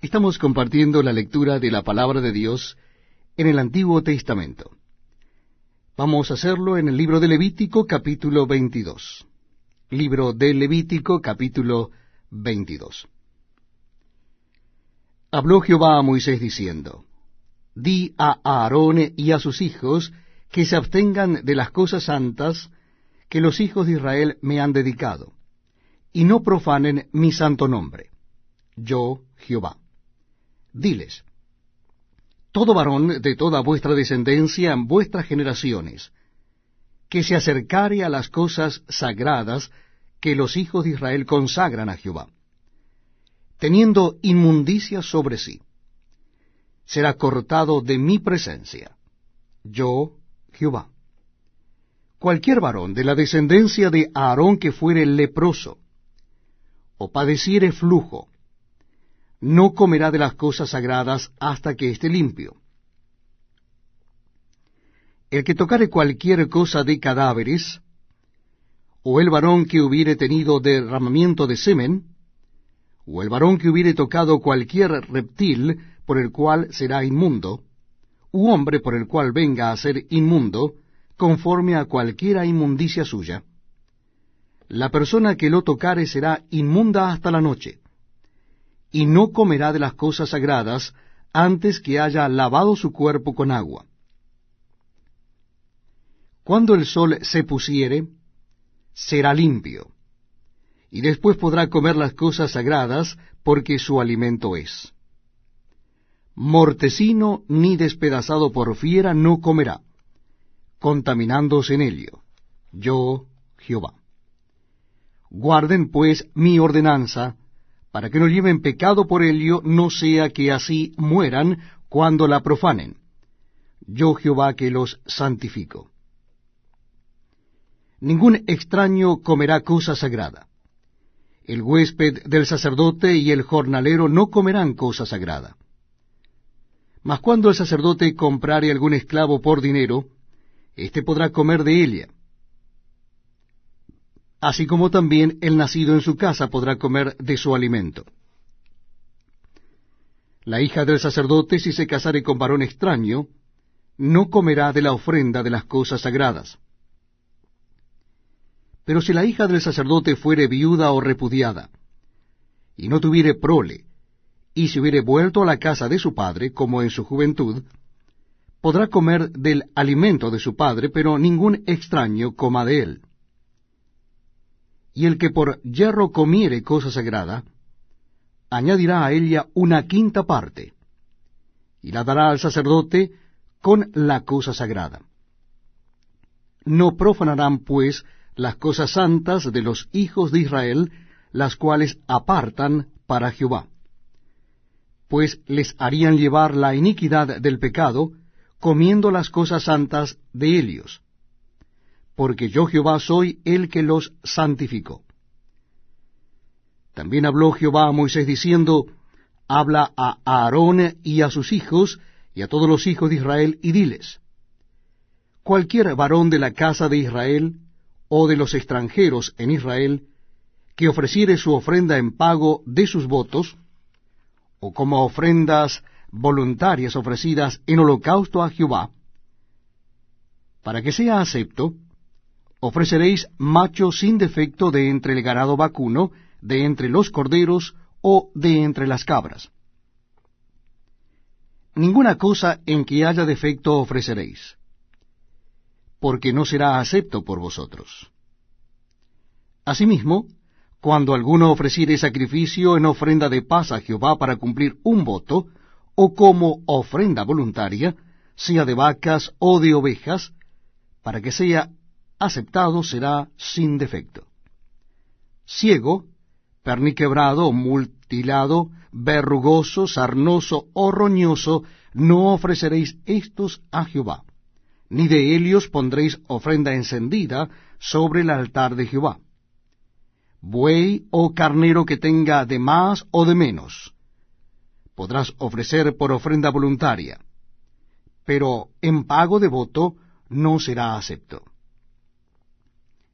Estamos compartiendo la lectura de la palabra de Dios en el Antiguo Testamento. Vamos a hacerlo en el libro de Levítico capítulo 22. Libro de Levítico capítulo 22. Habló Jehová a Moisés diciendo, Di a Aarón y a sus hijos que se abstengan de las cosas santas que los hijos de Israel me han dedicado, y no profanen mi santo nombre. Yo, Jehová. Diles, todo varón de toda vuestra descendencia en vuestras generaciones, que se acercare a las cosas sagradas que los hijos de Israel consagran a Jehová, teniendo inmundicia sobre sí, será cortado de mi presencia. Yo, Jehová. Cualquier varón de la descendencia de Aarón que fuere leproso, o padeciere flujo, no comerá de las cosas sagradas hasta que esté limpio. El que tocare cualquier cosa de cadáveres, o el varón que hubiere tenido derramamiento de semen, o el varón que hubiere tocado cualquier reptil por el cual será inmundo, u hombre por el cual venga a ser inmundo, conforme a cualquiera inmundicia suya, la persona que lo tocare será inmunda hasta la noche, y no comerá de las cosas sagradas antes que haya lavado su cuerpo con agua. Cuando el sol se pusiere, será limpio, y después podrá comer las cosas sagradas, porque su alimento es. Mortecino ni despedazado por fiera no comerá, contaminándose en ello. Yo, Jehová. Guarden pues mi ordenanza, para que no lleven pecado por ello, no sea que así mueran cuando la profanen. Yo Jehová que los santifico. Ningún extraño comerá cosa sagrada. El huésped del sacerdote y el jornalero no comerán cosa sagrada. Mas cuando el sacerdote comprare algún esclavo por dinero, éste podrá comer de ella. Así como también el nacido en su casa podrá comer de su alimento. La hija del sacerdote, si se casare con varón extraño, no comerá de la ofrenda de las cosas sagradas. Pero si la hija del sacerdote fuere viuda o repudiada, y no tuviere prole, y se hubiere vuelto a la casa de su padre, como en su juventud, podrá comer del alimento de su padre, pero ningún extraño coma de él. Y el que por hierro comiere cosa sagrada, añadirá a ella una quinta parte, y la dará al sacerdote con la cosa sagrada. No profanarán, pues, las cosas santas de los hijos de Israel, las cuales apartan para Jehová. Pues les harían llevar la iniquidad del pecado, comiendo las cosas santas de ellos, porque yo Jehová soy el que los santificó. También habló Jehová a Moisés diciendo, Habla a Aarón y a sus hijos, y a todos los hijos de Israel, y diles, Cualquier varón de la casa de Israel, o de los extranjeros en Israel, que ofreciere su ofrenda en pago de sus votos, o como ofrendas voluntarias ofrecidas en holocausto a Jehová, para que sea acepto, ofreceréis macho sin defecto de entre el ganado vacuno, de entre los corderos o de entre las cabras. Ninguna cosa en que haya defecto ofreceréis, porque no será acepto por vosotros. Asimismo, cuando alguno ofreciere sacrificio en ofrenda de paz a Jehová para cumplir un voto, o como ofrenda voluntaria, sea de vacas o de ovejas, para que sea aceptado será sin defecto. Ciego, perniquebrado, mutilado, verrugoso, sarnoso o roñoso, no ofreceréis estos a Jehová, ni de ellos pondréis ofrenda encendida sobre el altar de Jehová buey o carnero que tenga de más o de menos. Podrás ofrecer por ofrenda voluntaria, pero en pago de voto no será acepto.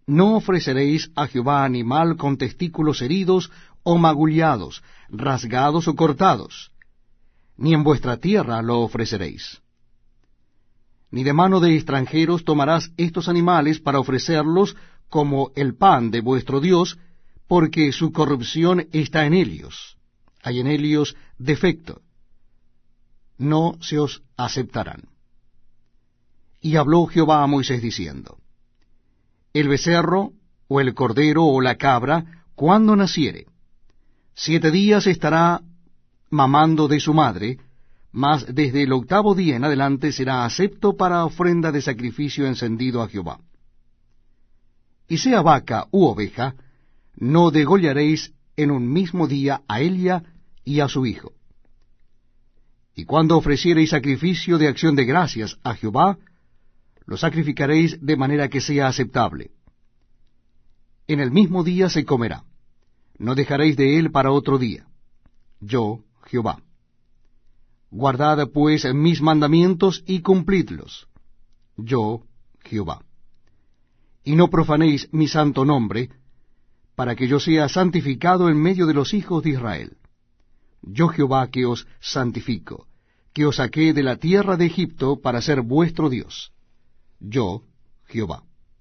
No ofreceréis a Jehová animal con testículos heridos o magullados, rasgados o cortados, ni en vuestra tierra lo ofreceréis. Ni de mano de extranjeros tomarás estos animales para ofrecerlos como el pan de vuestro Dios, porque su corrupción está en ellos. Hay en ellos defecto. No se os aceptarán. Y habló Jehová a Moisés diciendo, El becerro, o el cordero, o la cabra, cuando naciere, siete días estará mamando de su madre, mas desde el octavo día en adelante será acepto para ofrenda de sacrificio encendido a Jehová. Y sea vaca u oveja, no degollaréis en un mismo día a ella y a su hijo. Y cuando ofreciereis sacrificio de acción de gracias a Jehová, lo sacrificaréis de manera que sea aceptable. En el mismo día se comerá. No dejaréis de él para otro día. Yo, Jehová. Guardad pues mis mandamientos y cumplidlos. Yo, Jehová. Y no profanéis mi santo nombre, para que yo sea santificado en medio de los hijos de Israel. Yo Jehová que os santifico, que os saqué de la tierra de Egipto para ser vuestro Dios. Yo, Jehová.